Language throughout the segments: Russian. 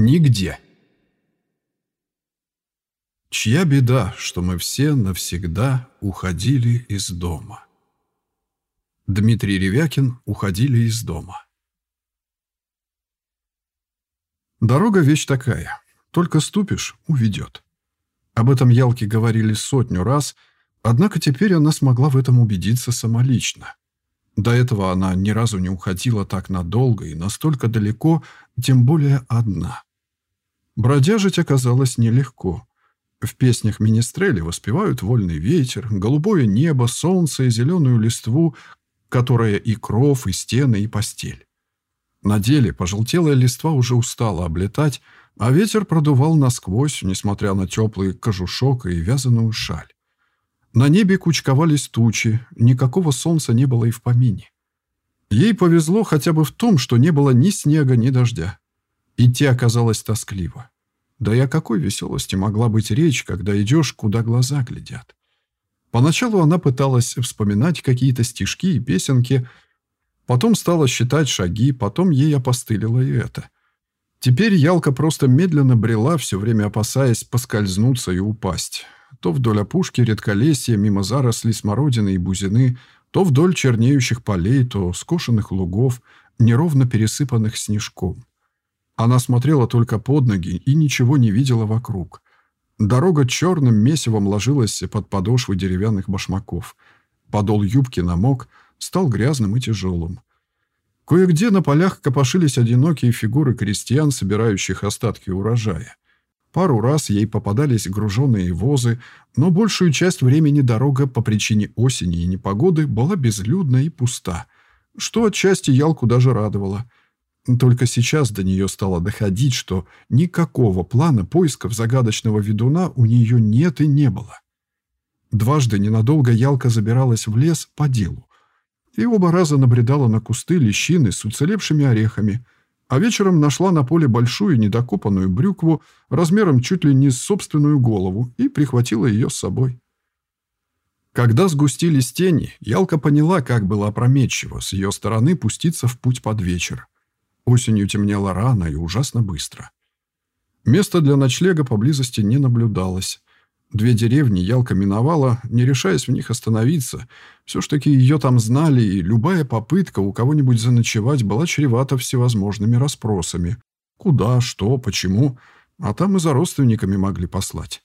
Нигде. Чья беда, что мы все навсегда уходили из дома? Дмитрий Ревякин «Уходили из дома». Дорога вещь такая. Только ступишь — уведет. Об этом Ялке говорили сотню раз, однако теперь она смогла в этом убедиться самолично. До этого она ни разу не уходила так надолго и настолько далеко, тем более одна. Бродяжить оказалось нелегко. В песнях Министрели воспевают вольный ветер, голубое небо, солнце и зеленую листву, которая и кров, и стены, и постель. На деле пожелтелая листва уже устала облетать, а ветер продувал насквозь, несмотря на теплый кожушок и вязаную шаль. На небе кучковались тучи, никакого солнца не было и в помине. Ей повезло хотя бы в том, что не было ни снега, ни дождя. Идти оказалось тоскливо. Да и о какой веселости могла быть речь, когда идешь, куда глаза глядят? Поначалу она пыталась вспоминать какие-то стишки и песенки, потом стала считать шаги, потом ей опостылило и это. Теперь Ялка просто медленно брела, все время опасаясь поскользнуться и упасть. То вдоль опушки редколесья, мимо зарослей смородины и бузины, то вдоль чернеющих полей, то скошенных лугов, неровно пересыпанных снежком. Она смотрела только под ноги и ничего не видела вокруг. Дорога черным месивом ложилась под подошвы деревянных башмаков. Подол юбки намок, стал грязным и тяжелым. Кое-где на полях копошились одинокие фигуры крестьян, собирающих остатки урожая. Пару раз ей попадались груженные возы, но большую часть времени дорога по причине осени и непогоды была безлюдна и пуста, что отчасти Ялку даже радовало – только сейчас до нее стало доходить, что никакого плана поисков загадочного ведуна у нее нет и не было. Дважды ненадолго Ялка забиралась в лес по делу. И оба раза набредала на кусты лещины с уцелевшими орехами, а вечером нашла на поле большую недокопанную брюкву размером чуть ли не с собственную голову и прихватила ее с собой. Когда сгустились тени, Ялка поняла, как было опрометчиво с ее стороны пуститься в путь под вечер. Осенью темнело рано и ужасно быстро. Места для ночлега поблизости не наблюдалось. Две деревни Ялка миновала, не решаясь в них остановиться. Все ж таки ее там знали, и любая попытка у кого-нибудь заночевать была чревата всевозможными расспросами. Куда, что, почему, а там и за родственниками могли послать.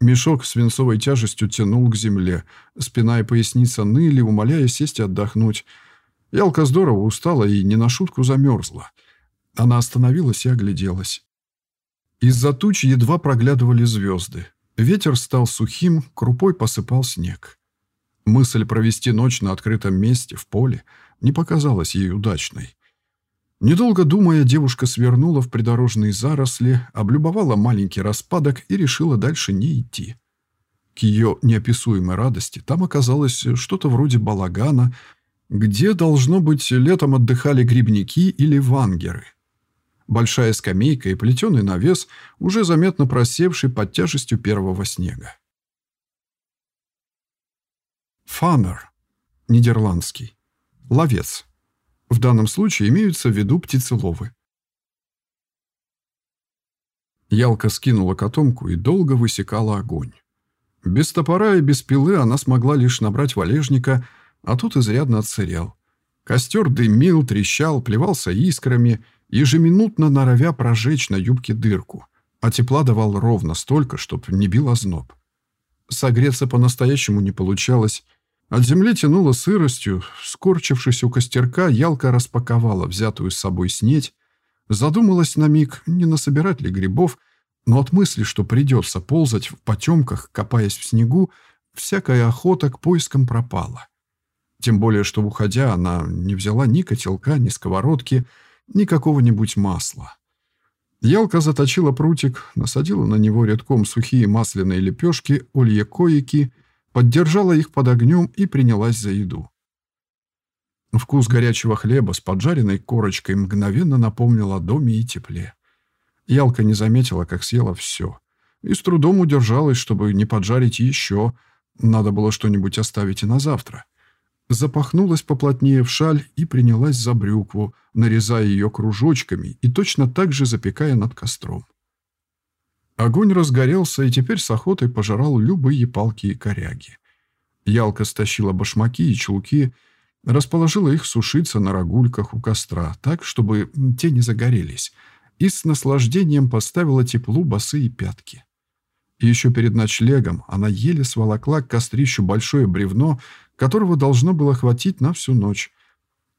Мешок свинцовой тяжестью тянул к земле. Спина и поясница ныли, умоляя сесть и отдохнуть. Ялка здорово устала и не на шутку замерзла. Она остановилась и огляделась. Из-за туч едва проглядывали звезды. Ветер стал сухим, крупой посыпал снег. Мысль провести ночь на открытом месте, в поле, не показалась ей удачной. Недолго думая, девушка свернула в придорожные заросли, облюбовала маленький распадок и решила дальше не идти. К ее неописуемой радости там оказалось что-то вроде балагана где, должно быть, летом отдыхали грибники или вангеры. Большая скамейка и плетеный навес, уже заметно просевший под тяжестью первого снега. Фанер. Нидерландский. Ловец. В данном случае имеются в виду птицеловы. Ялка скинула котомку и долго высекала огонь. Без топора и без пилы она смогла лишь набрать валежника – а тут изрядно отсырел. Костер дымил, трещал, плевался искрами, ежеминутно норовя прожечь на юбке дырку, а тепла давал ровно столько, чтоб не бил озноб. Согреться по-настоящему не получалось. От земли тянуло сыростью, скорчившись у костерка, ялка распаковала взятую с собой снеть, задумалась на миг, не насобирать ли грибов, но от мысли, что придется ползать в потемках, копаясь в снегу, всякая охота к поискам пропала. Тем более, что, уходя, она не взяла ни котелка, ни сковородки, ни какого-нибудь масла. Ялка заточила прутик, насадила на него редком сухие масляные лепешки, олье-коики, поддержала их под огнем и принялась за еду. Вкус горячего хлеба с поджаренной корочкой мгновенно напомнил о доме и тепле. Ялка не заметила, как съела все. И с трудом удержалась, чтобы не поджарить еще. Надо было что-нибудь оставить и на завтра запахнулась поплотнее в шаль и принялась за брюкву, нарезая ее кружочками и точно так же запекая над костром. Огонь разгорелся и теперь с охотой пожирал любые палки и коряги. Ялка стащила башмаки и чулки, расположила их сушиться на рогульках у костра, так, чтобы те не загорелись, и с наслаждением поставила теплу босые пятки. И еще перед ночлегом она еле сволокла к кострищу большое бревно, которого должно было хватить на всю ночь.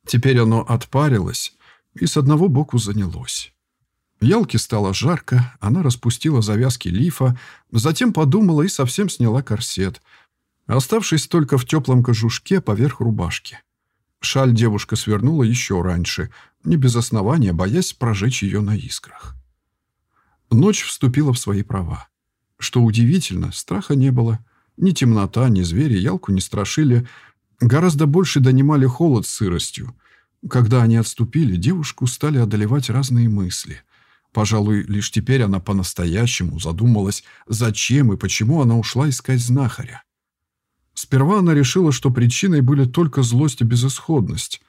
Теперь оно отпарилось и с одного боку занялось. Ялке стало жарко, она распустила завязки лифа, затем подумала и совсем сняла корсет, оставшись только в теплом кожушке поверх рубашки. Шаль девушка свернула еще раньше, не без основания, боясь прожечь ее на искрах. Ночь вступила в свои права. Что удивительно, страха не было. Ни темнота, ни звери ялку не страшили. Гораздо больше донимали холод с сыростью. Когда они отступили, девушку стали одолевать разные мысли. Пожалуй, лишь теперь она по-настоящему задумалась, зачем и почему она ушла искать знахаря. Сперва она решила, что причиной были только злость и безысходность.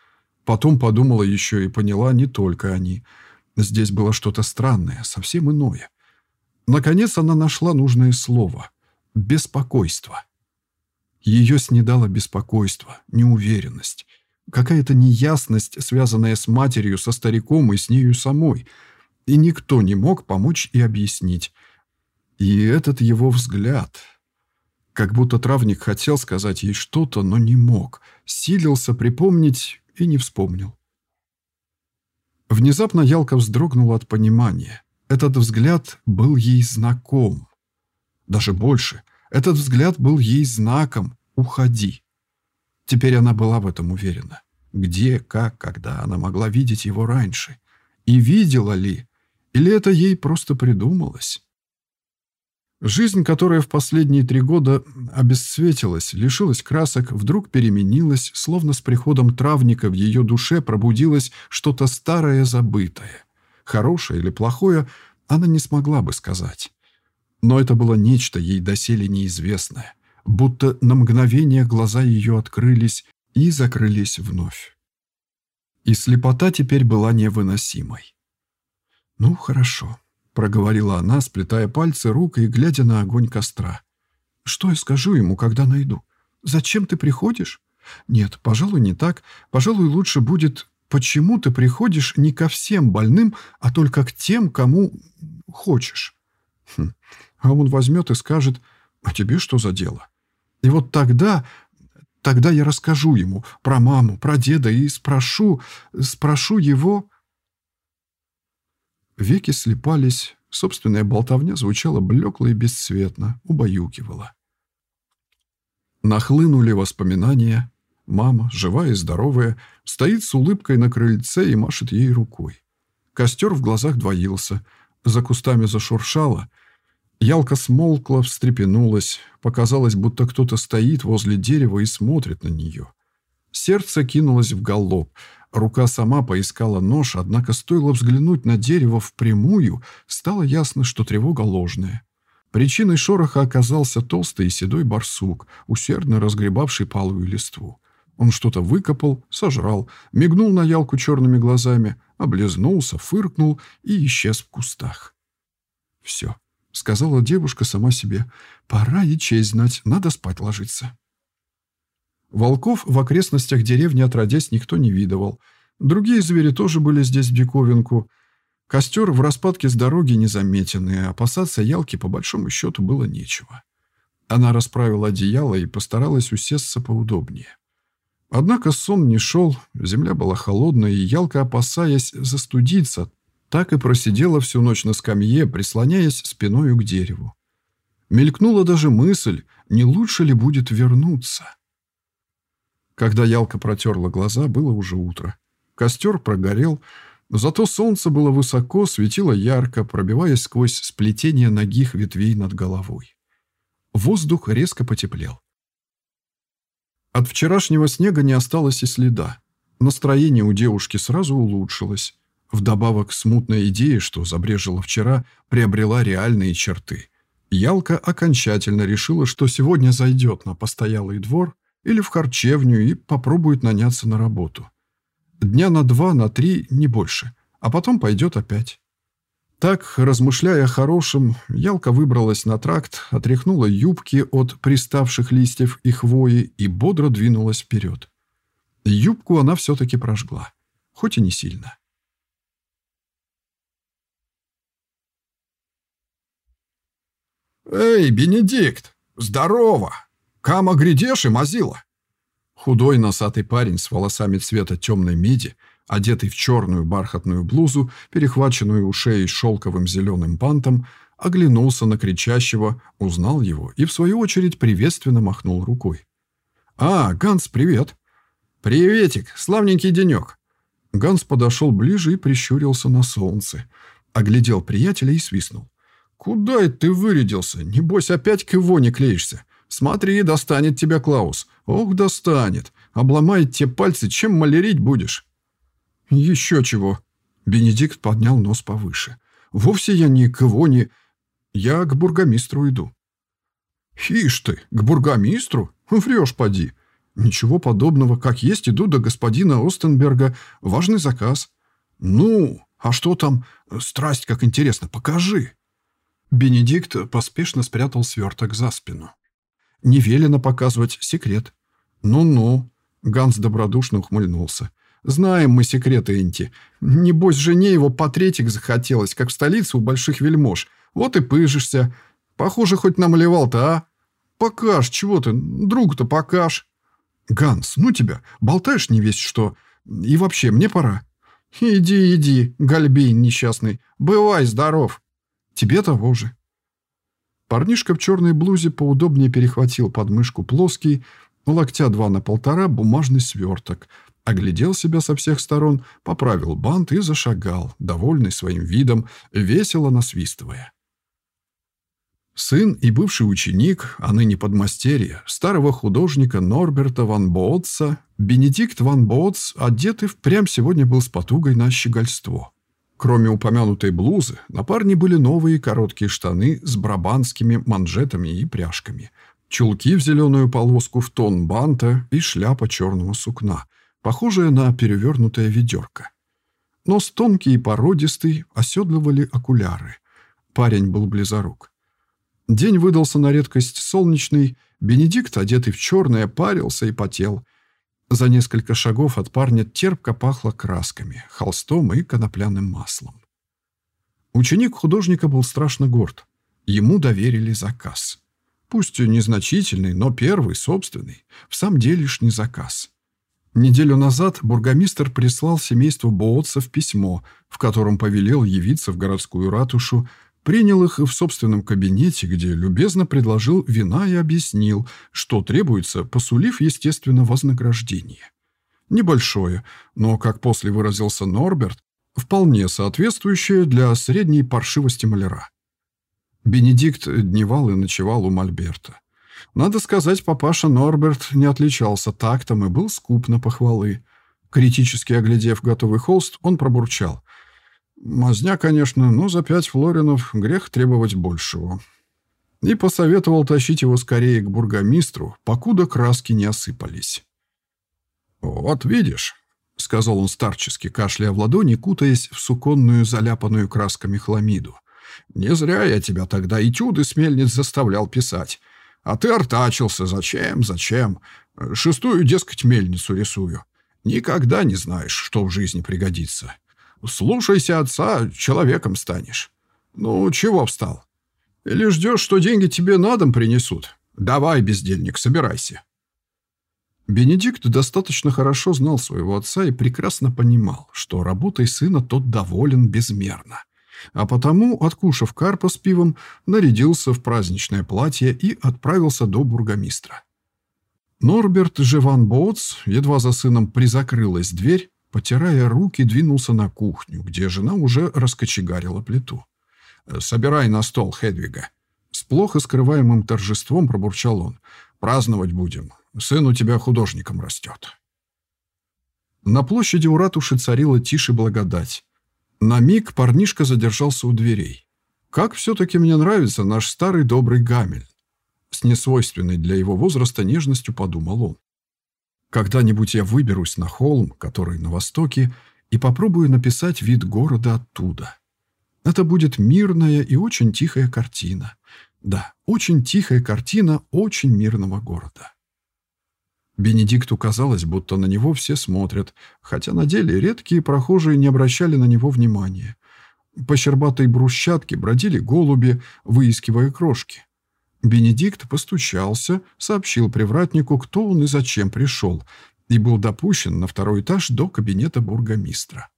Потом подумала еще и поняла не только они. Здесь было что-то странное, совсем иное. Наконец она нашла нужное слово — беспокойство. Ее снедало беспокойство, неуверенность, какая-то неясность, связанная с матерью, со стариком и с нею самой, и никто не мог помочь и объяснить. И этот его взгляд, как будто травник хотел сказать ей что-то, но не мог, силился припомнить и не вспомнил. Внезапно Ялка вздрогнула от понимания — этот взгляд был ей знаком. Даже больше, этот взгляд был ей знаком «Уходи». Теперь она была в этом уверена. Где, как, когда она могла видеть его раньше? И видела ли? Или это ей просто придумалось? Жизнь, которая в последние три года обесцветилась, лишилась красок, вдруг переменилась, словно с приходом травника в ее душе пробудилось что-то старое забытое. Хорошее или плохое, она не смогла бы сказать. Но это было нечто ей доселе неизвестное, будто на мгновение глаза ее открылись и закрылись вновь. И слепота теперь была невыносимой. «Ну, хорошо», — проговорила она, сплетая пальцы рук и глядя на огонь костра. «Что я скажу ему, когда найду? Зачем ты приходишь? Нет, пожалуй, не так. Пожалуй, лучше будет Почему ты приходишь не ко всем больным, а только к тем, кому хочешь? Хм. А он возьмет и скажет, а тебе что за дело? И вот тогда, тогда я расскажу ему про маму, про деда и спрошу, спрошу его... Веки слепались, собственная болтовня звучала блекло и бесцветно, убаюкивала. Нахлынули воспоминания, Мама, живая и здоровая, стоит с улыбкой на крыльце и машет ей рукой. Костер в глазах двоился, за кустами зашуршало. Ялка смолкла, встрепенулась, показалось, будто кто-то стоит возле дерева и смотрит на нее. Сердце кинулось в галоп, рука сама поискала нож, однако стоило взглянуть на дерево впрямую, стало ясно, что тревога ложная. Причиной шороха оказался толстый и седой барсук, усердно разгребавший палую листву. Он что-то выкопал, сожрал, мигнул на ялку черными глазами, облизнулся, фыркнул и исчез в кустах. «Все», — сказала девушка сама себе, — «пора и честь знать, надо спать ложиться». Волков в окрестностях деревни отродясь никто не видывал. Другие звери тоже были здесь в диковинку. Костер в распадке с дороги незаметенный, опасаться ялки по большому счету было нечего. Она расправила одеяло и постаралась усесться поудобнее. Однако сон не шел, земля была холодная, и Ялка, опасаясь застудиться, так и просидела всю ночь на скамье, прислоняясь спиною к дереву. Мелькнула даже мысль, не лучше ли будет вернуться. Когда Ялка протерла глаза, было уже утро. Костер прогорел, зато солнце было высоко, светило ярко, пробиваясь сквозь сплетение ногих ветвей над головой. Воздух резко потеплел. От вчерашнего снега не осталось и следа. Настроение у девушки сразу улучшилось. Вдобавок смутная идея, что забрежила вчера, приобрела реальные черты. Ялка окончательно решила, что сегодня зайдет на постоялый двор или в харчевню и попробует наняться на работу. Дня на два, на три, не больше. А потом пойдет опять. Так, размышляя о хорошем, Ялка выбралась на тракт, отряхнула юбки от приставших листьев и хвои и бодро двинулась вперед. Юбку она все-таки прожгла, хоть и не сильно. «Эй, Бенедикт! Здорово! Кама грядешь и мазила!» Худой носатый парень с волосами цвета темной меди, одетый в черную бархатную блузу, перехваченную у шеи шелковым зеленым бантом, оглянулся на кричащего, узнал его и, в свою очередь, приветственно махнул рукой. «А, Ганс, привет!» «Приветик! Славненький денек!» Ганс подошел ближе и прищурился на солнце. Оглядел приятеля и свистнул. «Куда это ты вырядился? Небось, опять к Ивоне клеишься? Смотри, достанет тебя Клаус. Ох, достанет. Обломает те пальцы, чем малярить будешь. Еще чего. Бенедикт поднял нос повыше. Вовсе я не к Ивоне. Я к бургомистру иду. Ишь ты, к бургомистру? Врешь, поди. Ничего подобного, как есть, иду до господина Остенберга. Важный заказ. Ну, а что там? Страсть, как интересно, покажи. Бенедикт поспешно спрятал сверток за спину. Не велено показывать секрет. Ну-ну. Ганс добродушно ухмыльнулся. Знаем мы секреты Энти. Небось, жене его патретик захотелось, как в столице у больших вельмож. Вот и пыжишься. Похоже, хоть намалевал-то, а? Покаж, чего ты? Друг-то покаж. Ганс, ну тебя, болтаешь не весь что. И вообще, мне пора. Иди, иди, гальбейн несчастный. Бывай здоров. Тебе того же. Парнишка в черной блузе поудобнее перехватил подмышку плоский, локтя два на полтора, бумажный сверток, оглядел себя со всех сторон, поправил бант и зашагал, довольный своим видом, весело насвистывая. Сын и бывший ученик, а ныне подмастерье, старого художника Норберта ван Боотса, Бенедикт ван Боотс, одетый впрямь сегодня был с потугой на щегольство. Кроме упомянутой блузы, на парне были новые короткие штаны с брабанскими манжетами и пряжками, чулки в зеленую полоску в тон банта и шляпа черного сукна, похожая на перевернутое ведерко. Нос тонкий и породистый, оседлывали окуляры. Парень был близорук. День выдался на редкость солнечный, Бенедикт, одетый в черное, парился и потел – за несколько шагов от парня терпко пахло красками, холстом и конопляным маслом. Ученик художника был страшно горд. Ему доверили заказ. Пусть незначительный, но первый, собственный, в самом делешний заказ. Неделю назад бургомистр прислал семейству Боотсов письмо, в котором повелел явиться в городскую ратушу Принял их в собственном кабинете, где любезно предложил вина и объяснил, что требуется, посулив, естественно, вознаграждение. Небольшое, но, как после выразился Норберт, вполне соответствующее для средней паршивости маляра. Бенедикт дневал и ночевал у Мольберта. Надо сказать, папаша Норберт не отличался тактом и был скуп на похвалы. Критически оглядев готовый холст, он пробурчал. Мазня, конечно, но за пять флоринов грех требовать большего. И посоветовал тащить его скорее к бургомистру, покуда краски не осыпались. «Вот видишь», — сказал он старчески, кашляя в ладони, кутаясь в суконную, заляпанную красками хламиду. «Не зря я тебя тогда этюды с мельниц заставлял писать. А ты артачился. Зачем, зачем? Шестую, дескать, мельницу рисую. Никогда не знаешь, что в жизни пригодится. Слушайся отца, человеком станешь. Ну, чего встал? Или ждешь, что деньги тебе на дом принесут? Давай, бездельник, собирайся. Бенедикт достаточно хорошо знал своего отца и прекрасно понимал, что работой сына тот доволен безмерно. А потому, откушав карпа с пивом, нарядился в праздничное платье и отправился до бургомистра. Норберт Живан Боутс, едва за сыном призакрылась дверь, Потирая руки, двинулся на кухню, где жена уже раскочегарила плиту. «Собирай на стол, Хедвига». С плохо скрываемым торжеством пробурчал он. «Праздновать будем. Сын у тебя художником растет». На площади у ратуши царила тише благодать. На миг парнишка задержался у дверей. «Как все-таки мне нравится наш старый добрый Гамель!» С несвойственной для его возраста нежностью подумал он. Когда-нибудь я выберусь на холм, который на востоке, и попробую написать вид города оттуда. Это будет мирная и очень тихая картина. Да, очень тихая картина очень мирного города. Бенедикту казалось, будто на него все смотрят, хотя на деле редкие прохожие не обращали на него внимания. По щербатой брусчатке бродили голуби, выискивая крошки. Бенедикт постучался, сообщил привратнику, кто он и зачем пришел, и был допущен на второй этаж до кабинета бургомистра.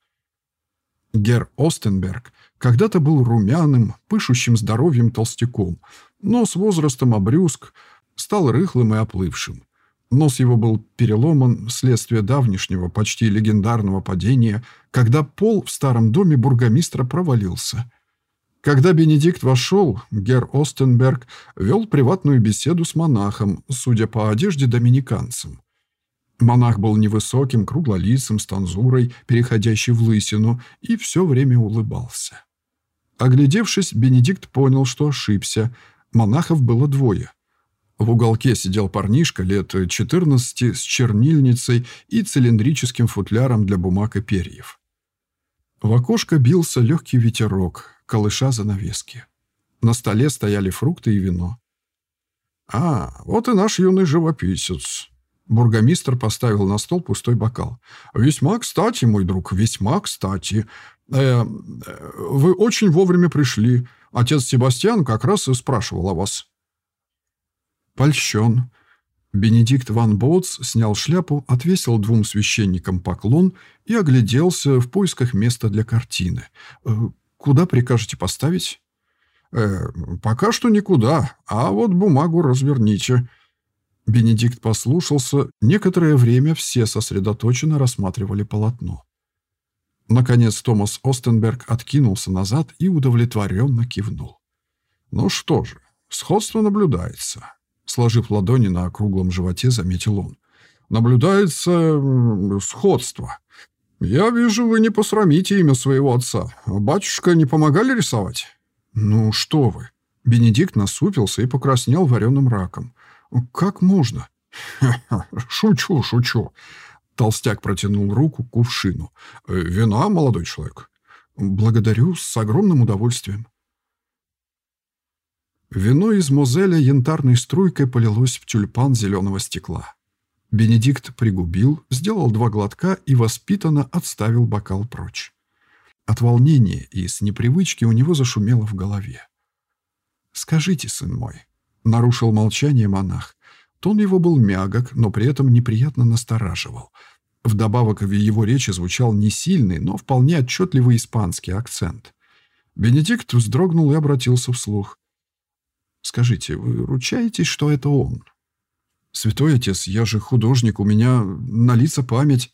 Гер Остенберг когда-то был румяным, пышущим здоровьем толстяком, но с возрастом обрюзг, стал рыхлым и оплывшим. Нос его был переломан вследствие давнишнего, почти легендарного падения, когда пол в старом доме бургомистра провалился. Когда Бенедикт вошел, гер Остенберг вел приватную беседу с монахом, судя по одежде доминиканцем. Монах был невысоким, круглолицым, с танзурой, переходящей в лысину, и все время улыбался. Оглядевшись, Бенедикт понял, что ошибся. Монахов было двое. В уголке сидел парнишка лет 14 с чернильницей и цилиндрическим футляром для бумаг и перьев. В окошко бился легкий ветерок, колыша занавески. На столе стояли фрукты и вино. «А, вот и наш юный живописец», Бургомистр поставил на стол пустой бокал. «Весьма кстати, мой друг, весьма кстати. Э, вы очень вовремя пришли. Отец Себастьян как раз и спрашивал о вас». Польщен. Бенедикт ван Боутс снял шляпу, отвесил двум священникам поклон и огляделся в поисках места для картины. «Э, «Куда прикажете поставить?» э, «Пока что никуда, а вот бумагу разверните». Бенедикт послушался, некоторое время все сосредоточенно рассматривали полотно. Наконец Томас Остенберг откинулся назад и удовлетворенно кивнул. «Ну что же, сходство наблюдается», — сложив ладони на округлом животе, заметил он. «Наблюдается сходство. Я вижу, вы не посрамите имя своего отца. Батюшка не помогали рисовать?» «Ну что вы!» Бенедикт насупился и покраснел вареным раком. «Как можно?» «Шучу, шучу». Толстяк протянул руку к кувшину. «Э, «Вина, молодой человек?» «Благодарю, с огромным удовольствием». Вино из Мозеля янтарной струйкой полилось в тюльпан зеленого стекла. Бенедикт пригубил, сделал два глотка и воспитанно отставил бокал прочь. От волнения и с непривычки у него зашумело в голове. «Скажите, сын мой, Нарушил молчание монах. Тон его был мягок, но при этом неприятно настораживал. Вдобавок в его речи звучал не сильный, но вполне отчетливый испанский акцент. Бенедикт вздрогнул и обратился вслух. «Скажите, вы ручаетесь, что это он?» «Святой отец, я же художник, у меня на лица память».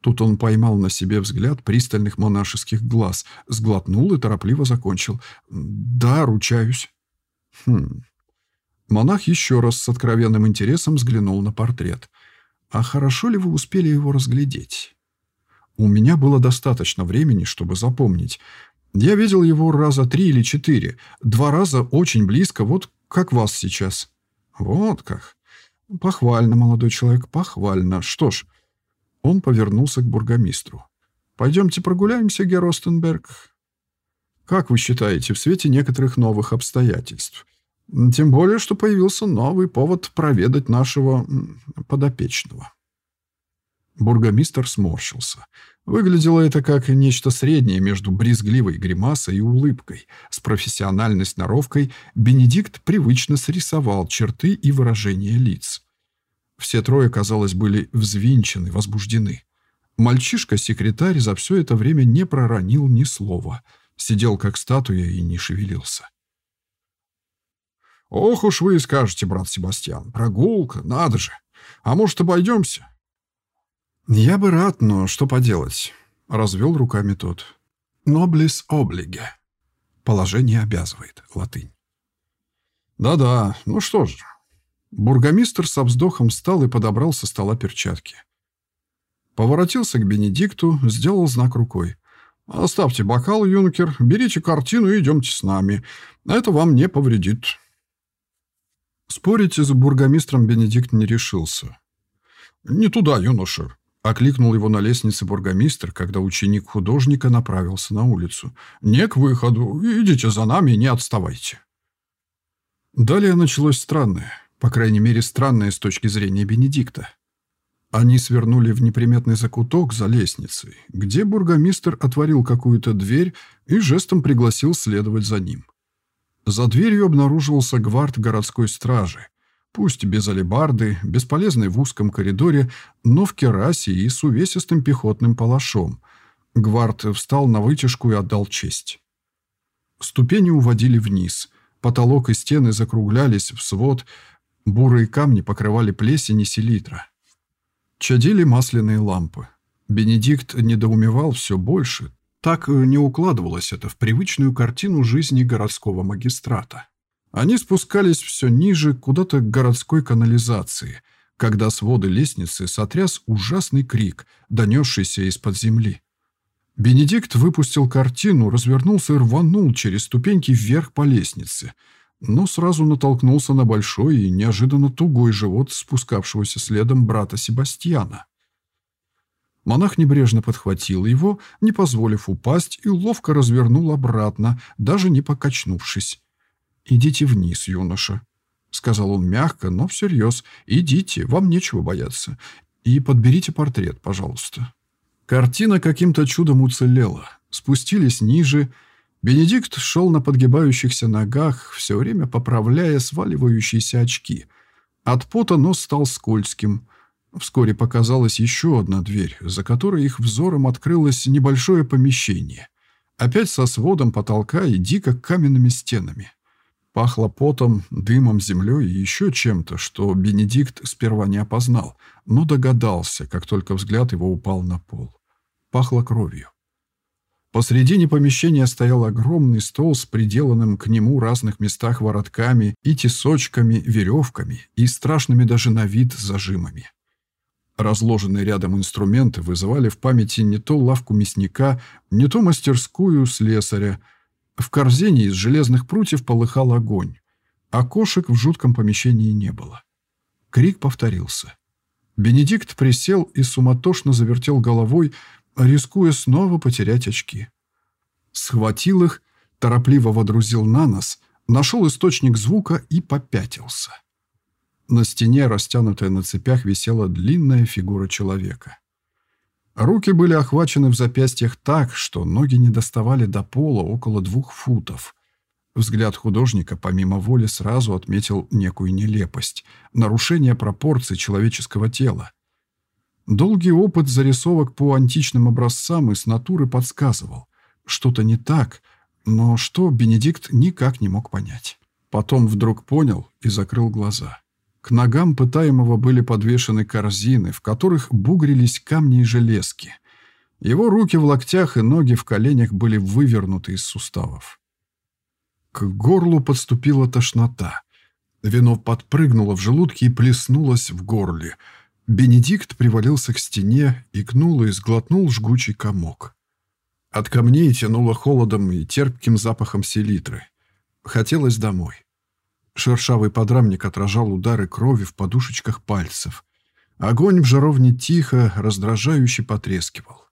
Тут он поймал на себе взгляд пристальных монашеских глаз, сглотнул и торопливо закончил. «Да, ручаюсь». «Хм, Монах еще раз с откровенным интересом взглянул на портрет. «А хорошо ли вы успели его разглядеть?» «У меня было достаточно времени, чтобы запомнить. Я видел его раза три или четыре. Два раза очень близко, вот как вас сейчас». «Вот как. Похвально, молодой человек, похвально. Что ж...» Он повернулся к бургомистру. «Пойдемте прогуляемся, Геростенберг. Как вы считаете, в свете некоторых новых обстоятельств, тем более, что появился новый повод проведать нашего подопечного. Бургомистр сморщился. Выглядело это как нечто среднее между брезгливой гримасой и улыбкой. С профессиональной сноровкой Бенедикт привычно срисовал черты и выражения лиц. Все трое, казалось, были взвинчены, возбуждены. Мальчишка-секретарь за все это время не проронил ни слова. Сидел как статуя и не шевелился. «Ох уж вы и скажете, брат Себастьян, прогулка, надо же. А может, обойдемся?» «Я бы рад, но что поделать?» — развел руками тот. «Ноблис облиге». Положение обязывает, латынь. «Да-да, ну что же». Бургомистр со вздохом встал и подобрал со стола перчатки. Поворотился к Бенедикту, сделал знак рукой. «Оставьте бокал, юнкер, берите картину и идемте с нами. Это вам не повредит». Спорить с бургомистром Бенедикт не решился. «Не туда, юноша!» — окликнул его на лестнице бургомистр, когда ученик художника направился на улицу. «Не к выходу. Идите за нами, не отставайте». Далее началось странное, по крайней мере, странное с точки зрения Бенедикта. Они свернули в неприметный закуток за лестницей, где бургомистр отворил какую-то дверь и жестом пригласил следовать за ним. За дверью обнаруживался гвард городской стражи, пусть без алебарды, бесполезный в узком коридоре, но в керасе и с увесистым пехотным палашом. Гвард встал на вытяжку и отдал честь. Ступени уводили вниз, потолок и стены закруглялись в свод, бурые камни покрывали плесень и селитра. Чадили масляные лампы. Бенедикт недоумевал все больше. Так не укладывалось это в привычную картину жизни городского магистрата. Они спускались все ниже, куда-то к городской канализации, когда своды лестницы сотряс ужасный крик, донесшийся из-под земли. Бенедикт выпустил картину, развернулся и рванул через ступеньки вверх по лестнице – но сразу натолкнулся на большой и неожиданно тугой живот спускавшегося следом брата Себастьяна. Монах небрежно подхватил его, не позволив упасть, и ловко развернул обратно, даже не покачнувшись. «Идите вниз, юноша», — сказал он мягко, но всерьез. «Идите, вам нечего бояться. И подберите портрет, пожалуйста». Картина каким-то чудом уцелела. Спустились ниже — Бенедикт шел на подгибающихся ногах, все время поправляя сваливающиеся очки. От пота нос стал скользким. Вскоре показалась еще одна дверь, за которой их взором открылось небольшое помещение. Опять со сводом потолка и дико каменными стенами. Пахло потом, дымом, землей и еще чем-то, что Бенедикт сперва не опознал, но догадался, как только взгляд его упал на пол. Пахло кровью. Посредине помещения стоял огромный стол с приделанным к нему разных местах воротками и тесочками, веревками и страшными даже на вид зажимами. Разложенные рядом инструменты вызывали в памяти не то лавку мясника, не то мастерскую слесаря. В корзине из железных прутьев полыхал огонь. Окошек в жутком помещении не было. Крик повторился. Бенедикт присел и суматошно завертел головой, рискуя снова потерять очки. Схватил их, торопливо водрузил на нос, нашел источник звука и попятился. На стене, растянутая на цепях, висела длинная фигура человека. Руки были охвачены в запястьях так, что ноги не доставали до пола около двух футов. Взгляд художника помимо воли сразу отметил некую нелепость, нарушение пропорций человеческого тела. Долгий опыт зарисовок по античным образцам и с натуры подсказывал. Что-то не так, но что Бенедикт никак не мог понять. Потом вдруг понял и закрыл глаза. К ногам пытаемого были подвешены корзины, в которых бугрились камни и железки. Его руки в локтях и ноги в коленях были вывернуты из суставов. К горлу подступила тошнота. Вино подпрыгнуло в желудке и плеснулось в горле – Бенедикт привалился к стене, икнул и сглотнул жгучий комок. От камней тянуло холодом и терпким запахом селитры. Хотелось домой. Шершавый подрамник отражал удары крови в подушечках пальцев. Огонь в жаровне тихо, раздражающе потрескивал.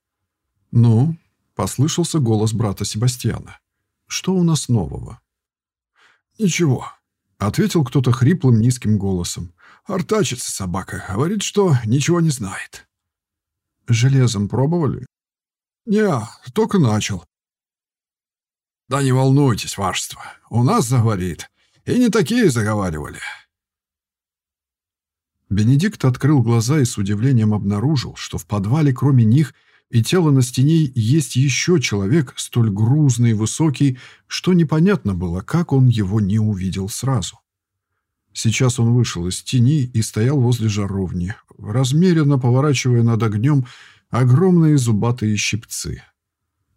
«Ну?» — послышался голос брата Себастьяна. «Что у нас нового?» «Ничего», — ответил кто-то хриплым низким голосом. Артачится собака. Говорит, что ничего не знает. Железом пробовали? Не, только начал. Да не волнуйтесь, вашество. У нас заговорит. И не такие заговаривали. Бенедикт открыл глаза и с удивлением обнаружил, что в подвале кроме них и тела на стене есть еще человек, столь грузный и высокий, что непонятно было, как он его не увидел сразу. Сейчас он вышел из тени и стоял возле жаровни, размеренно поворачивая над огнем огромные зубатые щипцы.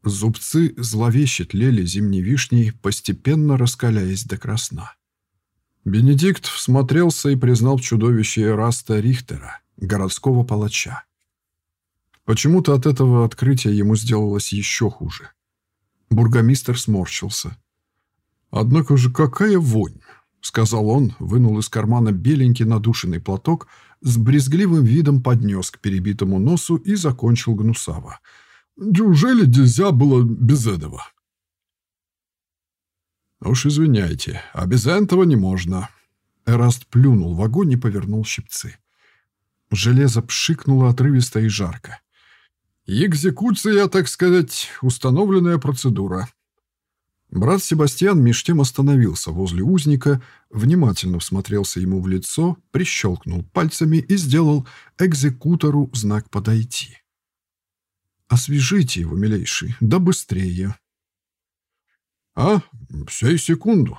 Зубцы зловеще тлели зимней вишней, постепенно раскаляясь до красна. Бенедикт всмотрелся и признал чудовище Раста Рихтера, городского палача. Почему-то от этого открытия ему сделалось еще хуже. Бургомистр сморщился. «Однако же какая вонь! сказал он, вынул из кармана беленький надушенный платок, с брезгливым видом поднес к перебитому носу и закончил гнусаво. «Неужели нельзя было без этого?» «Уж извиняйте, а без этого не можно». Эраст плюнул в огонь и повернул щипцы. Железо пшикнуло отрывисто и жарко. «Экзекуция, так сказать, установленная процедура». Брат Себастьян меж тем остановился возле узника, внимательно всмотрелся ему в лицо, прищелкнул пальцами и сделал экзекутору знак «подойти». «Освежите его, милейший, да быстрее». «А, сей секунду».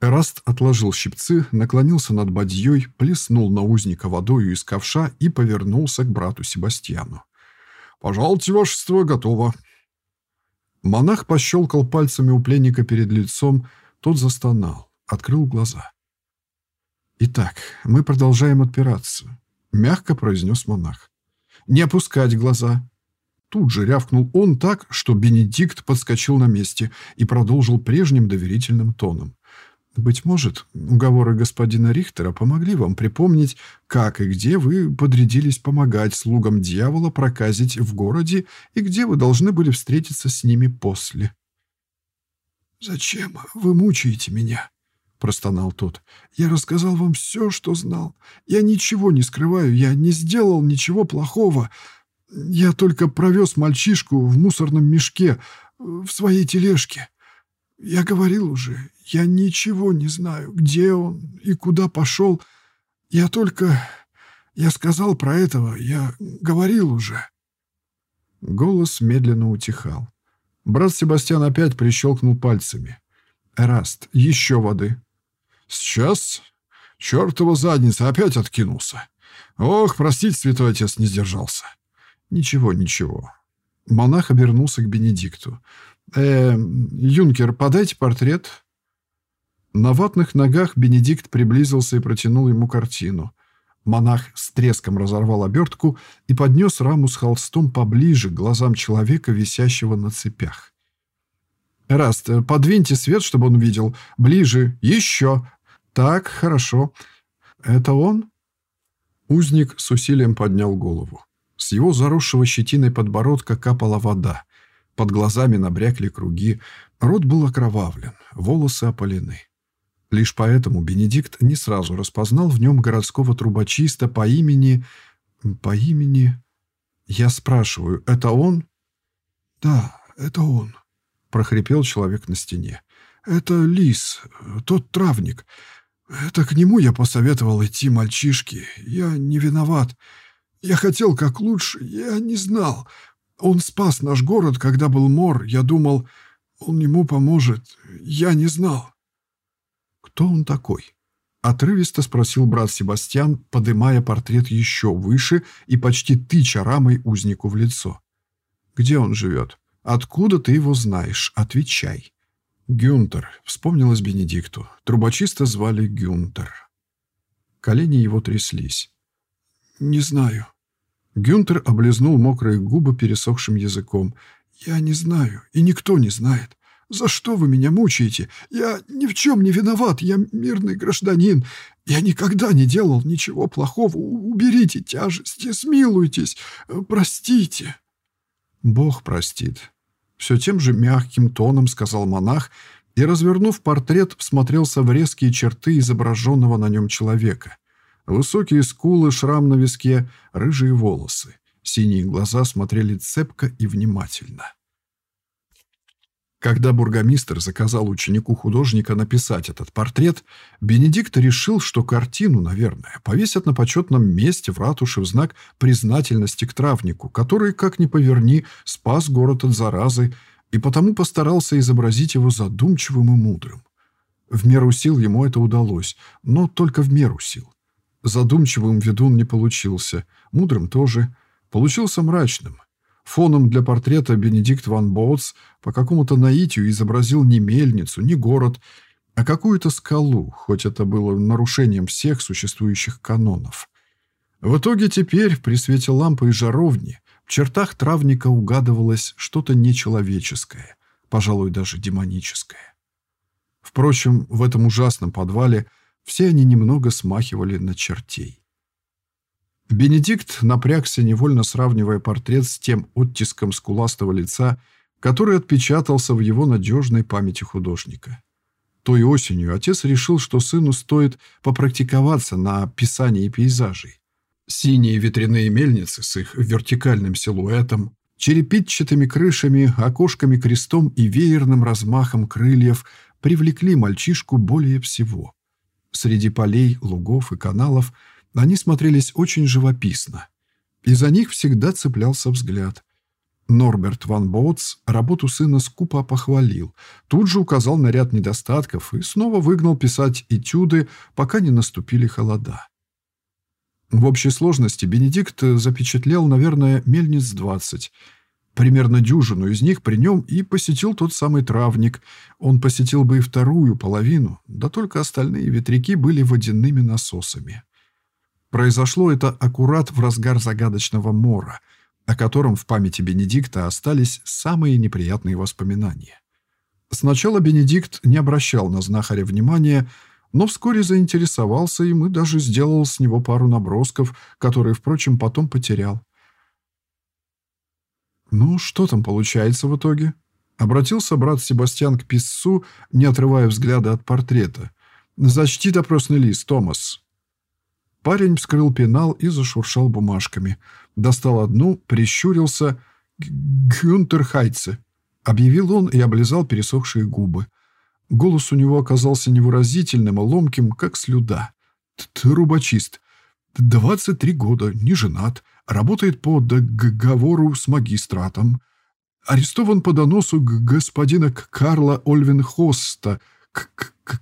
Эраст отложил щипцы, наклонился над бадьей, плеснул на узника водою из ковша и повернулся к брату Себастьяну. «Пожалуйте, вашество, готово». Монах пощелкал пальцами у пленника перед лицом, тот застонал, открыл глаза. «Итак, мы продолжаем отпираться», — мягко произнес монах. «Не опускать глаза». Тут же рявкнул он так, что Бенедикт подскочил на месте и продолжил прежним доверительным тоном. Быть может, уговоры господина Рихтера помогли вам припомнить, как и где вы подрядились помогать слугам дьявола проказить в городе и где вы должны были встретиться с ними после. «Зачем вы мучаете меня?» — простонал тот. «Я рассказал вам все, что знал. Я ничего не скрываю, я не сделал ничего плохого. Я только провез мальчишку в мусорном мешке в своей тележке. Я говорил уже, я ничего не знаю, где он и куда пошел. Я только... Я сказал про этого, я говорил уже». Голос медленно утихал. Брат Себастьян опять прищелкнул пальцами. «Эраст, еще воды». «Сейчас? Чертова задница опять откинулся. Ох, простите, святой отец не сдержался». «Ничего, ничего». Монах обернулся к Бенедикту. «Э, юнкер, подайте портрет». На ватных ногах Бенедикт приблизился и протянул ему картину. Монах с треском разорвал обертку и поднес раму с холстом поближе к глазам человека, висящего на цепях. «Раст, подвиньте свет, чтобы он видел. Ближе. Еще. Так, хорошо. Это он?» Узник с усилием поднял голову. С его заросшего щетиной подбородка капала вода. Под глазами набрякли круги. Рот был окровавлен, волосы опалены. Лишь поэтому Бенедикт не сразу распознал в нем городского трубочиста по имени... По имени... Я спрашиваю, это он? Да, это он, прохрипел человек на стене. Это Лис, тот травник. Это к нему я посоветовал идти мальчишке. Я не виноват. Я хотел как лучше, я не знал. Он спас наш город, когда был мор. Я думал, он ему поможет. Я не знал. «Кто он такой?» Отрывисто спросил брат Себастьян, подымая портрет еще выше и почти тыча рамой узнику в лицо. «Где он живет? Откуда ты его знаешь? Отвечай». «Гюнтер», — вспомнилось Бенедикту. Трубочиста звали Гюнтер. Колени его тряслись. «Не знаю». Гюнтер облизнул мокрые губы пересохшим языком. «Я не знаю, и никто не знает. За что вы меня мучаете? Я ни в чем не виноват, я мирный гражданин. Я никогда не делал ничего плохого. Уберите тяжести, смилуйтесь, простите». «Бог простит», — все тем же мягким тоном сказал монах и, развернув портрет, всмотрелся в резкие черты изображенного на нем человека. Высокие скулы, шрам на виске, рыжие волосы. Синие глаза смотрели цепко и внимательно. Когда бургомистр заказал ученику художника написать этот портрет, Бенедикт решил, что картину, наверное, повесят на почетном месте в ратуше в знак признательности к травнику, который, как ни поверни, спас город от заразы, и потому постарался изобразить его задумчивым и мудрым. В меру сил ему это удалось, но только в меру сил. Задумчивым ведун не получился, мудрым тоже. Получился мрачным, Фоном для портрета Бенедикт ван Боутс по какому-то наитию изобразил не мельницу, не город, а какую-то скалу, хоть это было нарушением всех существующих канонов. В итоге теперь, при свете лампы и жаровни, в чертах травника угадывалось что-то нечеловеческое, пожалуй, даже демоническое. Впрочем, в этом ужасном подвале все они немного смахивали на чертей. Бенедикт напрягся, невольно сравнивая портрет с тем оттиском скуластого лица, который отпечатался в его надежной памяти художника. Той осенью отец решил, что сыну стоит попрактиковаться на писании пейзажей. Синие ветряные мельницы с их вертикальным силуэтом, черепичатыми крышами, окошками-крестом и веерным размахом крыльев привлекли мальчишку более всего. Среди полей, лугов и каналов они смотрелись очень живописно. И за них всегда цеплялся взгляд. Норберт ван Боутс работу сына скупо похвалил, тут же указал на ряд недостатков и снова выгнал писать этюды, пока не наступили холода. В общей сложности Бенедикт запечатлел, наверное, мельниц 20. Примерно дюжину из них при нем и посетил тот самый травник. Он посетил бы и вторую половину, да только остальные ветряки были водяными насосами. Произошло это аккурат в разгар загадочного мора, о котором в памяти Бенедикта остались самые неприятные воспоминания. Сначала Бенедикт не обращал на знахаря внимания, но вскоре заинтересовался им и даже сделал с него пару набросков, которые, впрочем, потом потерял. «Ну, что там получается в итоге?» Обратился брат Себастьян к писцу, не отрывая взгляда от портрета. «Зачти допросный лист, Томас». Парень вскрыл пенал и зашуршал бумажками. Достал одну, прищурился. «Гюнтер Хайце», — объявил он и облизал пересохшие губы. Голос у него оказался невыразительным, ломким, как слюда. Трубочист. 23 года, не женат, работает по договору с магистратом. Арестован по доносу господина Карла Ольвенхоста,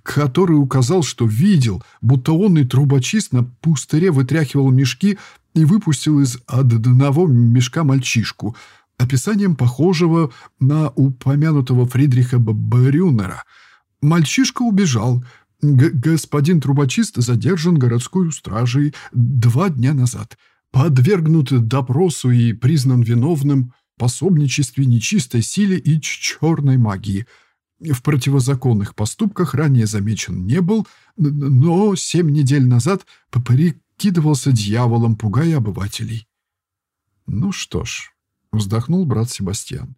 который указал, что видел, будто он и трубочист на пустыре вытряхивал мешки и выпустил из одного мешка мальчишку, описанием похожего на упомянутого Фридриха Брюнера – Мальчишка убежал. Г господин трубочист задержан городской стражей два дня назад. Подвергнут допросу и признан виновным в пособничестве нечистой силе и черной магии. В противозаконных поступках ранее замечен не был, но семь недель назад прикидывался дьяволом, пугая обывателей. «Ну что ж», — вздохнул брат Себастьян,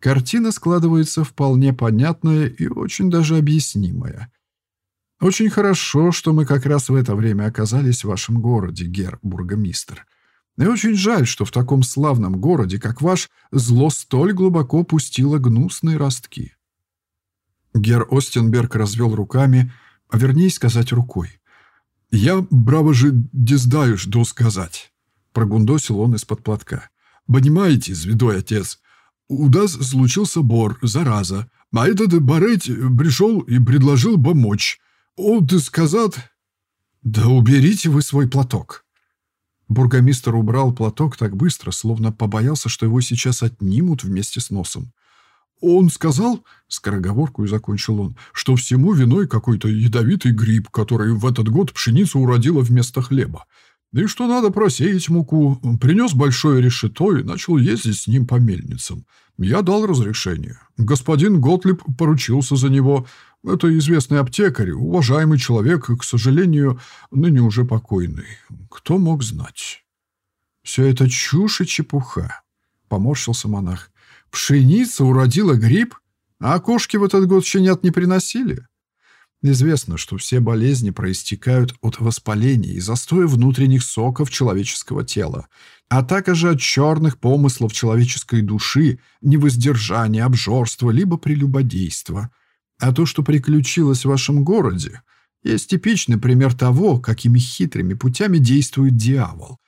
Картина складывается вполне понятная и очень даже объяснимая. Очень хорошо, что мы как раз в это время оказались в вашем городе, гер бургомистр. И очень жаль, что в таком славном городе, как ваш, зло столь глубоко пустило гнусные ростки. Гер Остенберг развел руками, а вернее сказать рукой. «Я, браво же, дездаю, что сказать», — прогундосил он из-под платка. «Понимаете, зведой отец, у нас случился бор, зараза. А этот Бареть пришел и предложил помочь. Он сказал... Да уберите вы свой платок. Бургомистр убрал платок так быстро, словно побоялся, что его сейчас отнимут вместе с носом. «Он сказал, — скороговорку и закончил он, — что всему виной какой-то ядовитый гриб, который в этот год пшеницу уродила вместо хлеба. И что надо просеять муку. Принес большое решето и начал ездить с ним по мельницам. Я дал разрешение. Господин Готлиб поручился за него. Это известный аптекарь, уважаемый человек, к сожалению, ныне уже покойный. Кто мог знать? Все это чушь и чепуха, поморщился монах. Пшеница уродила гриб, а кошки в этот год щенят не приносили. Известно, что все болезни проистекают от воспаления и застоя внутренних соков человеческого тела, а также от черных помыслов человеческой души, невоздержания, обжорства, либо прелюбодейства. А то, что приключилось в вашем городе, есть типичный пример того, какими хитрыми путями действует дьявол.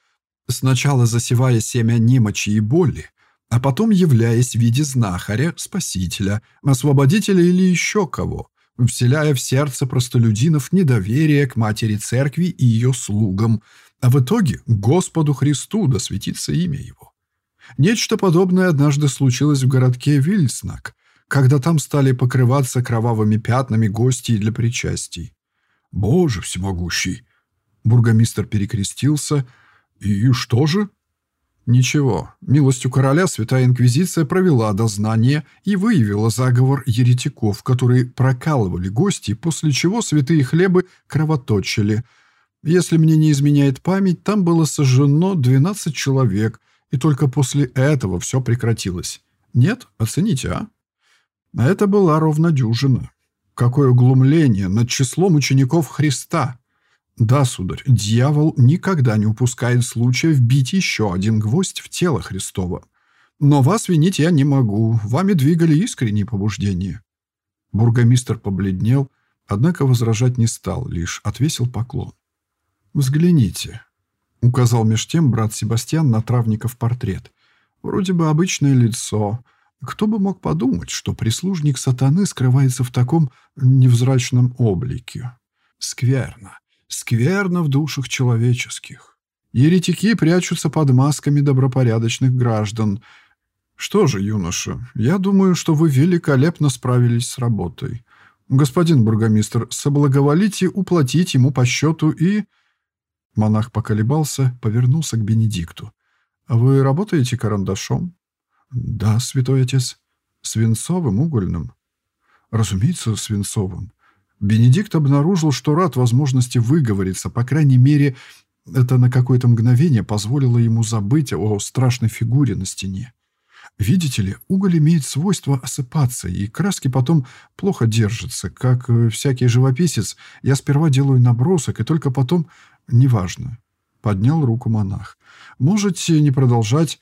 Сначала засевая семя немочи и боли, а потом являясь в виде знахаря, спасителя, освободителя или еще кого – вселяя в сердце простолюдинов недоверие к матери церкви и ее слугам, а в итоге Господу Христу да светится имя Его. Нечто подобное однажды случилось в городке Вильснак, когда там стали покрываться кровавыми пятнами гости для причастий. «Боже всемогущий!» Бургомистр перекрестился. «И что же?» Ничего, милостью короля Святая Инквизиция провела дознание и выявила заговор еретиков, которые прокалывали гости, после чего святые хлебы кровоточили. Если мне не изменяет память, там было сожжено 12 человек, и только после этого все прекратилось. Нет? Оцените, а? Это была ровно дюжина. Какое углумление над числом учеников Христа. Да, сударь, дьявол никогда не упускает случая вбить еще один гвоздь в тело Христова. Но вас винить я не могу, вами двигали искренние побуждения. Бургомистр побледнел, однако возражать не стал, лишь отвесил поклон. «Взгляните», — указал меж тем брат Себастьян на травников портрет. «Вроде бы обычное лицо. Кто бы мог подумать, что прислужник сатаны скрывается в таком невзрачном облике? Скверно, скверно в душах человеческих. Еретики прячутся под масками добропорядочных граждан. Что же, юноша, я думаю, что вы великолепно справились с работой. Господин бургомистр, соблаговолите уплатить ему по счету и... Монах поколебался, повернулся к Бенедикту. «Вы работаете карандашом?» «Да, святой отец. Свинцовым, угольным?» «Разумеется, свинцовым». Бенедикт обнаружил, что рад возможности выговориться, по крайней мере, это на какое-то мгновение позволило ему забыть о страшной фигуре на стене. Видите ли, уголь имеет свойство осыпаться, и краски потом плохо держатся. Как э, всякий живописец, я сперва делаю набросок, и только потом «Неважно», — поднял руку монах. «Можете не продолжать.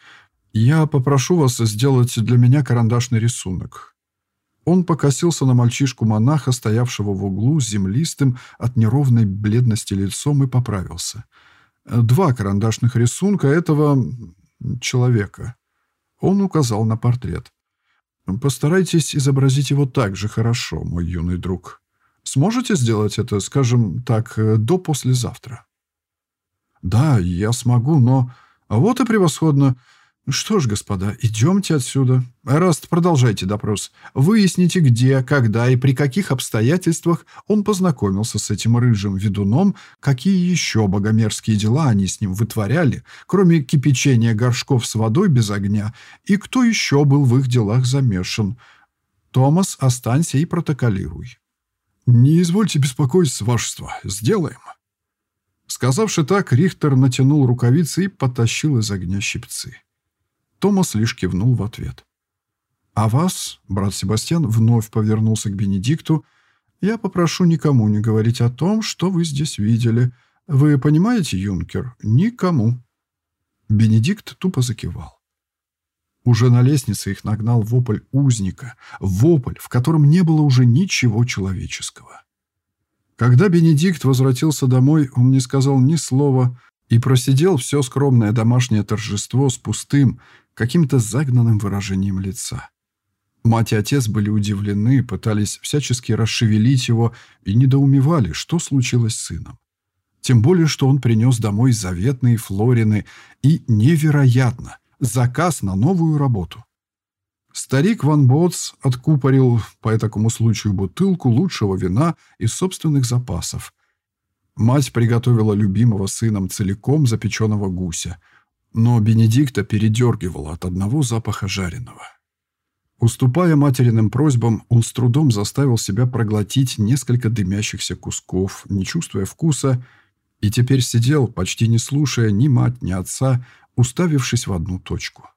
Я попрошу вас сделать для меня карандашный рисунок». Он покосился на мальчишку-монаха, стоявшего в углу землистым от неровной бледности лицом, и поправился. «Два карандашных рисунка этого человека». Он указал на портрет. «Постарайтесь изобразить его так же хорошо, мой юный друг. Сможете сделать это, скажем так, до послезавтра?» «Да, я смогу, но...» «Вот и превосходно. Что ж, господа, идемте отсюда. Раст, продолжайте допрос. Выясните, где, когда и при каких обстоятельствах он познакомился с этим рыжим ведуном, какие еще богомерзкие дела они с ним вытворяли, кроме кипячения горшков с водой без огня, и кто еще был в их делах замешан. Томас, останься и протоколируй». «Не извольте беспокоиться, вашество. Сделаем». Сказавши так, Рихтер натянул рукавицы и потащил из огня щипцы. Томас лишь кивнул в ответ. «А вас, брат Себастьян, вновь повернулся к Бенедикту. Я попрошу никому не говорить о том, что вы здесь видели. Вы понимаете, юнкер? Никому». Бенедикт тупо закивал. Уже на лестнице их нагнал вопль узника, вопль, в котором не было уже ничего человеческого. Когда Бенедикт возвратился домой, он не сказал ни слова и просидел все скромное домашнее торжество с пустым, каким-то загнанным выражением лица. Мать и отец были удивлены, пытались всячески расшевелить его и недоумевали, что случилось с сыном. Тем более, что он принес домой заветные флорины и, невероятно, заказ на новую работу. Старик Ван Боц откупорил по этому случаю бутылку лучшего вина из собственных запасов. Мать приготовила любимого сыном целиком запеченного гуся, но Бенедикта передергивала от одного запаха жареного. Уступая материным просьбам, он с трудом заставил себя проглотить несколько дымящихся кусков, не чувствуя вкуса, и теперь сидел, почти не слушая ни мать, ни отца, уставившись в одну точку.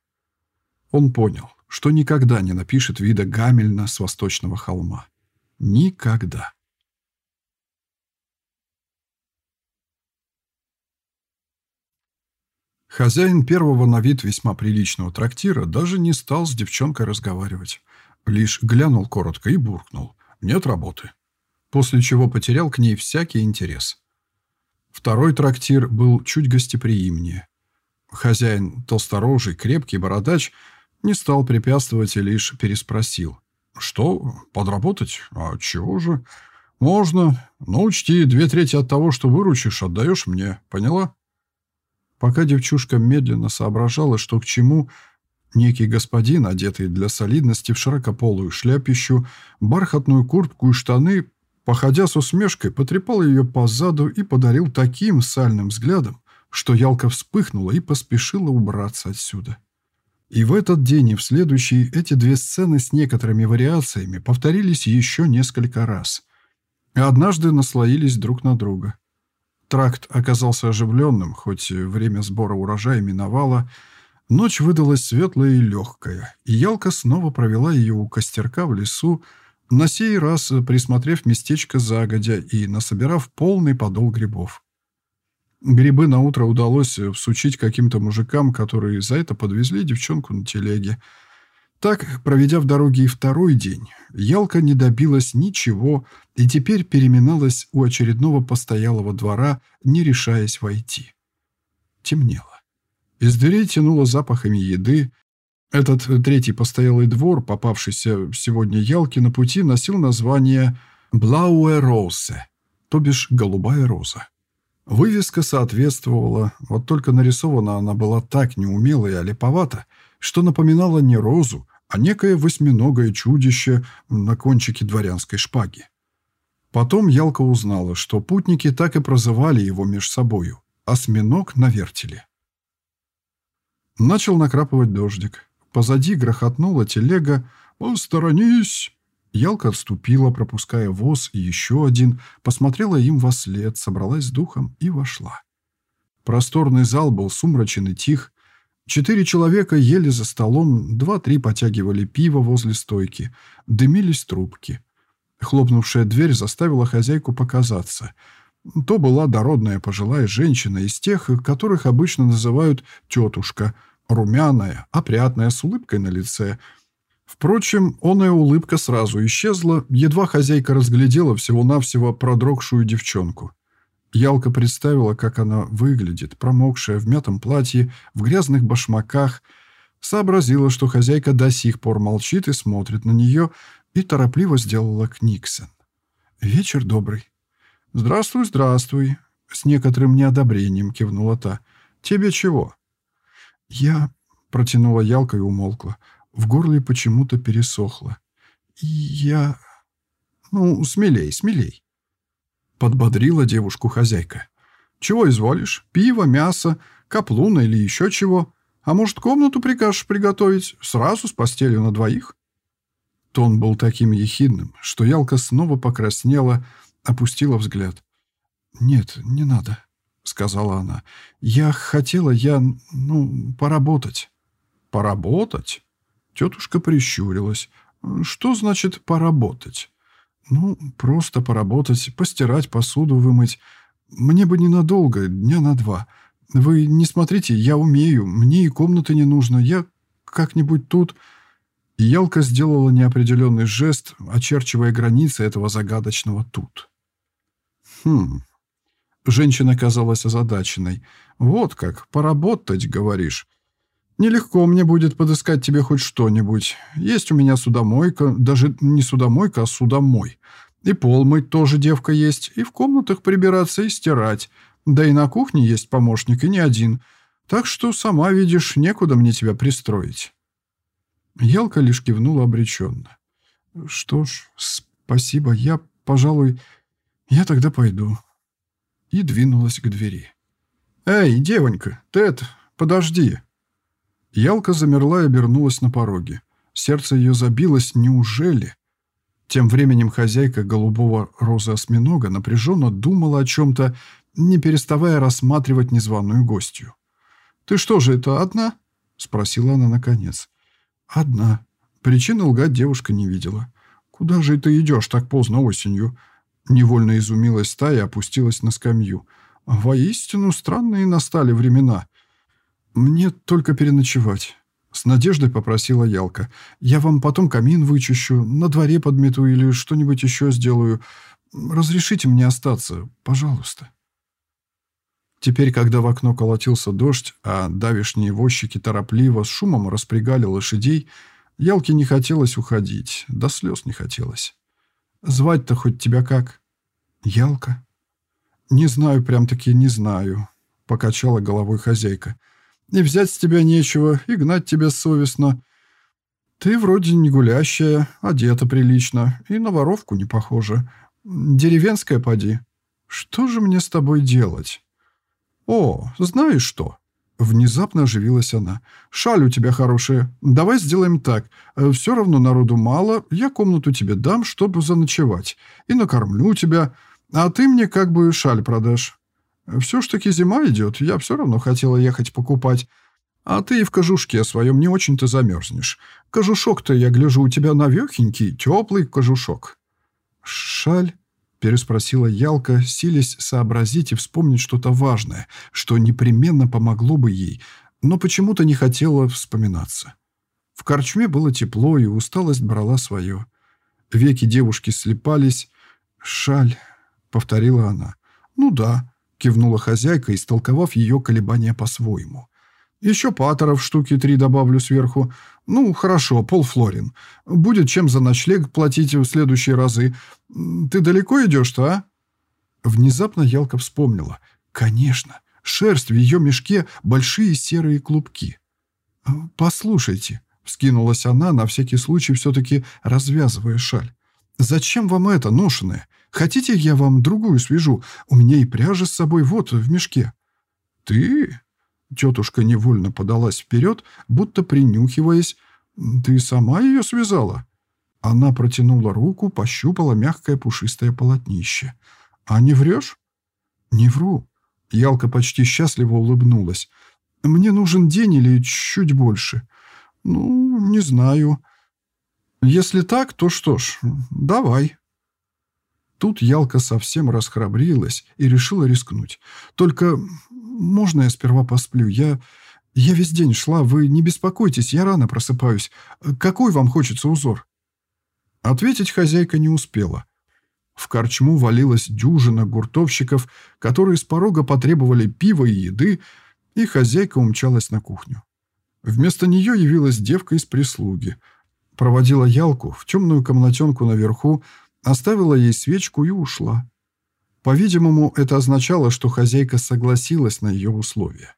Он понял, что никогда не напишет вида Гамельна с восточного холма. Никогда. Хозяин первого на вид весьма приличного трактира даже не стал с девчонкой разговаривать. Лишь глянул коротко и буркнул. «Нет работы». После чего потерял к ней всякий интерес. Второй трактир был чуть гостеприимнее. Хозяин, толсторожий, крепкий бородач, не стал препятствовать и лишь переспросил. «Что, подработать? А чего же? Можно, но учти, две трети от того, что выручишь, отдаешь мне. Поняла?» Пока девчушка медленно соображала, что к чему, некий господин, одетый для солидности в широкополую шляпищу, бархатную куртку и штаны, походя с усмешкой, потрепал ее по заду и подарил таким сальным взглядом, что Ялка вспыхнула и поспешила убраться отсюда. И в этот день и в следующий эти две сцены с некоторыми вариациями повторились еще несколько раз. И однажды наслоились друг на друга. Тракт оказался оживленным, хоть время сбора урожая миновало. Ночь выдалась светлая и легкая, и Ялка снова провела ее у костерка в лесу, на сей раз присмотрев местечко загодя и насобирав полный подол грибов. Грибы на утро удалось всучить каким-то мужикам, которые за это подвезли девчонку на телеге. Так, проведя в дороге и второй день, Ялка не добилась ничего и теперь переминалась у очередного постоялого двора, не решаясь войти. Темнело. Из дверей тянуло запахами еды. Этот третий постоялый двор, попавшийся сегодня Ялке на пути, носил название «Блауэ Роусе», то бишь «Голубая роза». Вывеска соответствовала, вот только нарисована она была так неумело и олиповато, что напоминала не розу, а некое восьминогое чудище на кончике дворянской шпаги. Потом Ялка узнала, что путники так и прозывали его меж собою – осьминог на вертеле. Начал накрапывать дождик. Позади грохотнула телега «Посторонись!». Ялка отступила, пропуская воз и еще один, посмотрела им во след, собралась с духом и вошла. Просторный зал был сумрачен и тих, Четыре человека ели за столом, два-три потягивали пиво возле стойки, дымились трубки. Хлопнувшая дверь заставила хозяйку показаться. То была дородная пожилая женщина из тех, которых обычно называют «тетушка», румяная, опрятная, с улыбкой на лице. Впрочем, оная улыбка сразу исчезла, едва хозяйка разглядела всего-навсего продрогшую девчонку. Ялка представила, как она выглядит, промокшая в мятом платье, в грязных башмаках, сообразила, что хозяйка до сих пор молчит и смотрит на нее, и торопливо сделала Книксон. «Вечер добрый». «Здравствуй, здравствуй», — с некоторым неодобрением кивнула та. «Тебе чего?» «Я...» — протянула Ялка и умолкла. В горле почему-то пересохло. «Я...» «Ну, смелей, смелей». Подбодрила девушку хозяйка. «Чего изволишь? Пиво, мясо, каплуна или еще чего? А может, комнату прикажешь приготовить? Сразу с постелью на двоих?» Тон был таким ехидным, что Ялка снова покраснела, опустила взгляд. «Нет, не надо», — сказала она. «Я хотела, я, ну, поработать». «Поработать?» Тетушка прищурилась. «Что значит «поработать»?» Ну, просто поработать, постирать, посуду вымыть. Мне бы ненадолго, дня на два. Вы не смотрите, я умею, мне и комнаты не нужно. Я как-нибудь тут...» Ялка сделала неопределенный жест, очерчивая границы этого загадочного «тут». «Хм...» Женщина казалась озадаченной. «Вот как, поработать, говоришь. Нелегко мне будет подыскать тебе хоть что-нибудь. Есть у меня судомойка, даже не судомойка, а судомой. И пол мыть тоже девка есть, и в комнатах прибираться и стирать. Да и на кухне есть помощник, и не один. Так что, сама видишь, некуда мне тебя пристроить». Елка лишь кивнула обреченно. «Что ж, спасибо, я, пожалуй, я тогда пойду». И двинулась к двери. «Эй, девонька, ты это, подожди!» Ялка замерла и обернулась на пороге. Сердце ее забилось. Неужели? Тем временем хозяйка голубого розы осьминога напряженно думала о чем-то, не переставая рассматривать незваную гостью. «Ты что же, это одна?» — спросила она наконец. «Одна». Причины лгать девушка не видела. «Куда же ты идешь так поздно осенью?» Невольно изумилась та и опустилась на скамью. «Воистину странные настали времена. «Мне только переночевать», — с надеждой попросила Ялка. «Я вам потом камин вычищу, на дворе подмету или что-нибудь еще сделаю. Разрешите мне остаться, пожалуйста». Теперь, когда в окно колотился дождь, а давишние возчики торопливо с шумом распрягали лошадей, Ялке не хотелось уходить, до слез не хотелось. «Звать-то хоть тебя как?» «Ялка?» «Не знаю, прям-таки не знаю», — покачала головой хозяйка. И взять с тебя нечего, и гнать тебя совестно. Ты вроде не гулящая, одета прилично, и на воровку не похожа. Деревенская поди. Что же мне с тобой делать? О, знаешь что? Внезапно оживилась она. «Шаль у тебя хорошая. Давай сделаем так. Все равно народу мало. Я комнату тебе дам, чтобы заночевать. И накормлю тебя. А ты мне как бы шаль продашь. Все ж таки зима идет, я все равно хотела ехать покупать. А ты и в кожушке своем не очень-то замерзнешь. Кожушок-то, я гляжу, у тебя навехенький, теплый кожушок». «Шаль?» — переспросила Ялка, силясь сообразить и вспомнить что-то важное, что непременно помогло бы ей, но почему-то не хотела вспоминаться. В корчме было тепло, и усталость брала свое. Веки девушки слепались. «Шаль», — повторила она. «Ну да», — кивнула хозяйка, истолковав ее колебания по-своему. «Еще патеров штуки три добавлю сверху. Ну, хорошо, полфлорин. Будет чем за ночлег платить в следующие разы. Ты далеко идешь-то, а?» Внезапно Ялка вспомнила. «Конечно, шерсть в ее мешке — большие серые клубки». «Послушайте», Вскинулась она, на всякий случай все-таки развязывая шаль. «Зачем вам это, ношеное? Хотите, я вам другую свяжу? У меня и пряжа с собой вот в мешке». «Ты?» Тетушка невольно подалась вперед, будто принюхиваясь. «Ты сама ее связала?» Она протянула руку, пощупала мягкое пушистое полотнище. «А не врешь?» «Не вру». Ялка почти счастливо улыбнулась. «Мне нужен день или чуть больше. «Ну, не знаю. Если так, то что ж, давай». Тут Ялка совсем расхрабрилась и решила рискнуть. «Только можно я сперва посплю? Я... я весь день шла, вы не беспокойтесь, я рано просыпаюсь. Какой вам хочется узор?» Ответить хозяйка не успела. В корчму валилась дюжина гуртовщиков, которые с порога потребовали пива и еды, и хозяйка умчалась на кухню. Вместо нее явилась девка из прислуги. Проводила Ялку в темную комнатенку наверху, оставила ей свечку и ушла. По-видимому, это означало, что хозяйка согласилась на ее условия.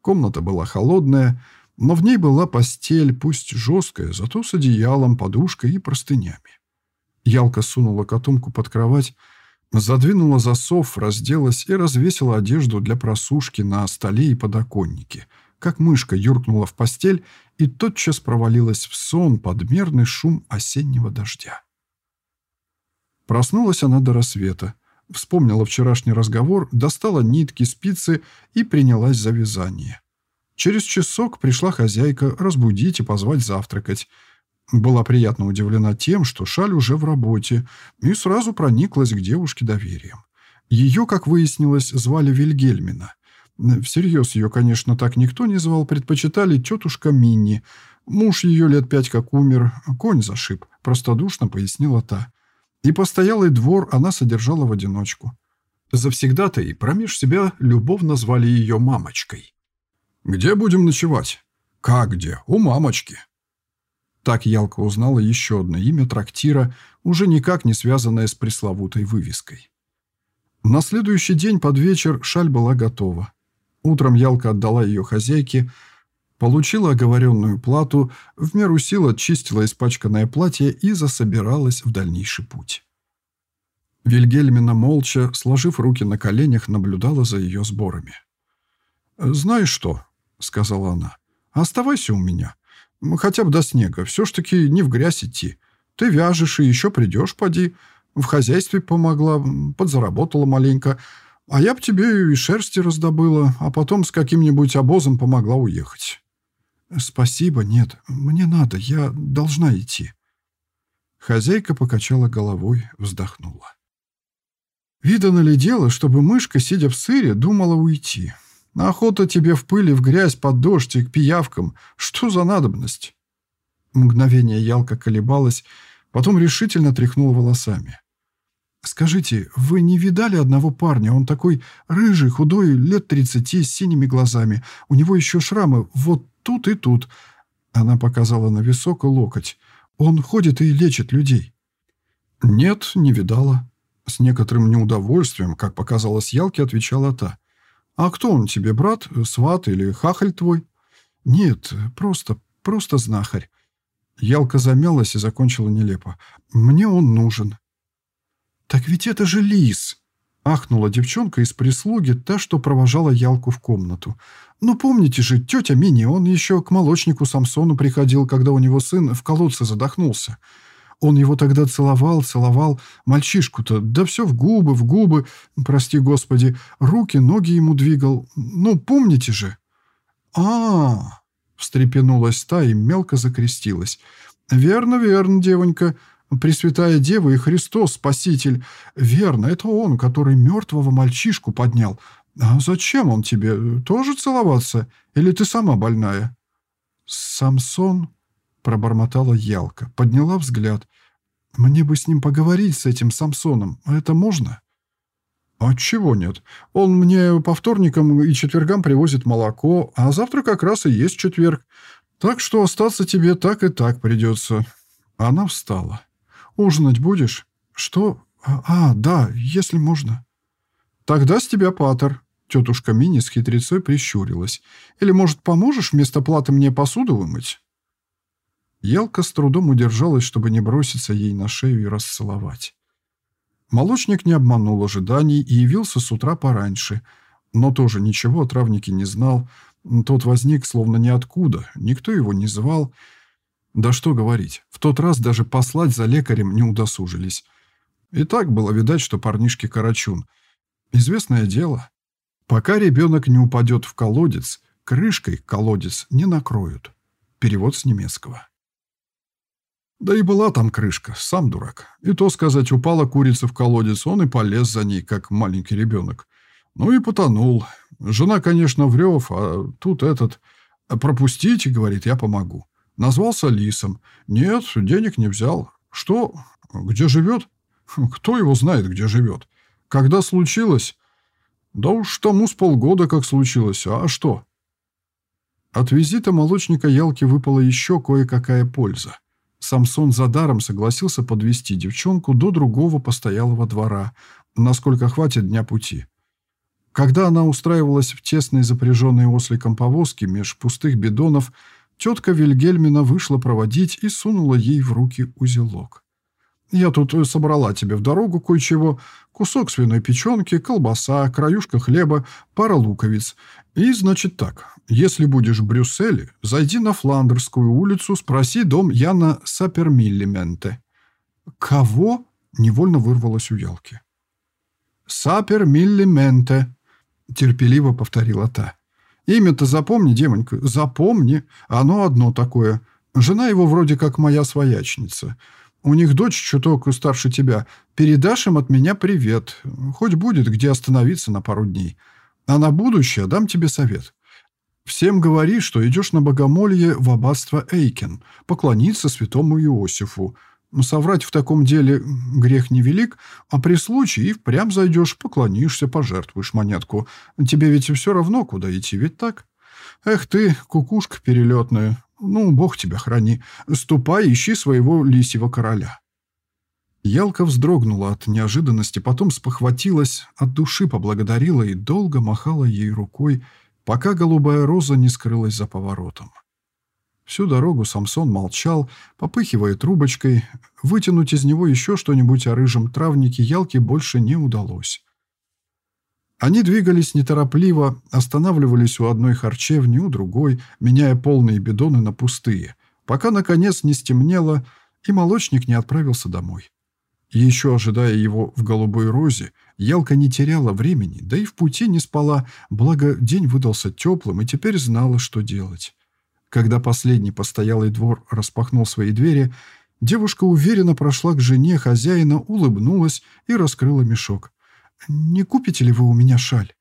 Комната была холодная, но в ней была постель, пусть жесткая, зато с одеялом, подушкой и простынями. Ялка сунула котомку под кровать, задвинула засов, разделась и развесила одежду для просушки на столе и подоконнике – как мышка юркнула в постель и тотчас провалилась в сон под мерный шум осеннего дождя. Проснулась она до рассвета, вспомнила вчерашний разговор, достала нитки, спицы и принялась за вязание. Через часок пришла хозяйка разбудить и позвать завтракать. Была приятно удивлена тем, что шаль уже в работе, и сразу прониклась к девушке доверием. Ее, как выяснилось, звали Вильгельмина. Всерьез ее, конечно, так никто не звал, предпочитали тетушка Минни. Муж ее лет пять как умер, конь зашиб, простодушно пояснила та. И постоялый двор она содержала в одиночку. Завсегда-то и промеж себя любовно звали ее мамочкой. «Где будем ночевать?» «Как где? У мамочки». Так Ялка узнала еще одно имя трактира, уже никак не связанное с пресловутой вывеской. На следующий день под вечер шаль была готова. Утром Ялка отдала ее хозяйке, получила оговоренную плату, в меру сил очистила испачканное платье и засобиралась в дальнейший путь. Вильгельмина молча, сложив руки на коленях, наблюдала за ее сборами. «Знаешь что?» — сказала она. «Оставайся у меня. Хотя бы до снега. Все ж таки не в грязь идти. Ты вяжешь и еще придешь, поди. В хозяйстве помогла, подзаработала маленько. А я б тебе и шерсти раздобыла, а потом с каким-нибудь обозом помогла уехать. Спасибо, нет, мне надо, я должна идти. Хозяйка покачала головой, вздохнула. Видано ли дело, чтобы мышка, сидя в сыре, думала уйти? Охота тебе в пыли, в грязь, под дождь и к пиявкам. Что за надобность? Мгновение Ялка колебалась, потом решительно тряхнула волосами. «Скажите, вы не видали одного парня? Он такой рыжий, худой, лет тридцати, с синими глазами. У него еще шрамы вот тут и тут». Она показала на висок и локоть. «Он ходит и лечит людей». «Нет, не видала». С некоторым неудовольствием, как показалось Ялке, отвечала та. «А кто он тебе, брат, сват или хахаль твой?» «Нет, просто, просто знахарь». Ялка замялась и закончила нелепо. «Мне он нужен». «Так ведь это же лис!» Ахнула девчонка из прислуги, та, что провожала Ялку в комнату. «Ну, помните же, тетя Мини, он еще к молочнику Самсону приходил, когда у него сын в колодце задохнулся. Он его тогда целовал, целовал. Мальчишку-то, да все в губы, в губы. Прости, Господи. Руки, ноги ему двигал. Ну, помните же? а, -а, -а встрепенулась та и мелко закрестилась. «Верно, верно, девонька. Пресвятая Дева и Христос, Спаситель. Верно, это он, который мертвого мальчишку поднял. А зачем он тебе? Тоже целоваться? Или ты сама больная?» «Самсон?» — пробормотала Ялка, подняла взгляд. «Мне бы с ним поговорить, с этим Самсоном. Это можно?» «Отчего нет? Он мне по вторникам и четвергам привозит молоко, а завтра как раз и есть четверг. Так что остаться тебе так и так придется». Она встала. «Ужинать будешь?» «Что? А, а, да, если можно». «Тогда с тебя патер». Тетушка Мини с хитрецой прищурилась. «Или, может, поможешь вместо платы мне посуду вымыть?» Ялка с трудом удержалась, чтобы не броситься ей на шею и расцеловать. Молочник не обманул ожиданий и явился с утра пораньше, но тоже ничего о травнике не знал. Тот возник словно ниоткуда, никто его не звал. Да что говорить, в тот раз даже послать за лекарем не удосужились. И так было видать, что парнишки карачун. Известное дело. Пока ребенок не упадет в колодец, крышкой колодец не накроют. Перевод с немецкого. Да и была там крышка, сам дурак. И то сказать, упала курица в колодец, он и полез за ней, как маленький ребенок. Ну и потонул. Жена, конечно, врев, а тут этот... «Пропустите», — говорит, — «я помогу». Назвался лисом. Нет, денег не взял. Что? Где живет? Кто его знает, где живет? Когда случилось? Да уж тому с полгода как случилось. А что? От визита молочника Ялки выпала еще кое-какая польза. Самсон за даром согласился подвести девчонку до другого постоялого двора, насколько хватит дня пути. Когда она устраивалась в тесной запряженной осликом повозке меж пустых бидонов, тетка Вильгельмина вышла проводить и сунула ей в руки узелок. «Я тут собрала тебе в дорогу кое-чего. Кусок свиной печенки, колбаса, краюшка хлеба, пара луковиц. И, значит так, если будешь в Брюсселе, зайди на Фландерскую улицу, спроси дом Яна Сапермиллименте». «Кого?» — невольно вырвалось у Ялки. «Сапермиллименте», — терпеливо повторила та. «Имя-то запомни, девонька, запомни. Оно одно такое. Жена его вроде как моя своячница. У них дочь чуток старше тебя. Передашь им от меня привет. Хоть будет где остановиться на пару дней. А на будущее дам тебе совет. Всем говори, что идешь на богомолье в аббатство Эйкен, поклониться святому Иосифу. Соврать в таком деле грех невелик, а при случае и впрямь зайдешь, поклонишься, пожертвуешь монетку. Тебе ведь все равно, куда идти, ведь так? Эх ты, кукушка перелетная, ну, бог тебя храни. Ступай, ищи своего лисьего короля. Ялка вздрогнула от неожиданности, потом спохватилась, от души поблагодарила и долго махала ей рукой, пока голубая роза не скрылась за поворотом. Всю дорогу Самсон молчал, попыхивая трубочкой. Вытянуть из него еще что-нибудь о рыжем травнике Ялке больше не удалось. Они двигались неторопливо, останавливались у одной харчевни, у другой, меняя полные бидоны на пустые, пока, наконец, не стемнело, и молочник не отправился домой. Еще ожидая его в голубой розе, Ялка не теряла времени, да и в пути не спала, благо день выдался теплым и теперь знала, что делать. Когда последний постоялый двор распахнул свои двери, девушка уверенно прошла к жене хозяина, улыбнулась и раскрыла мешок. «Не купите ли вы у меня шаль?»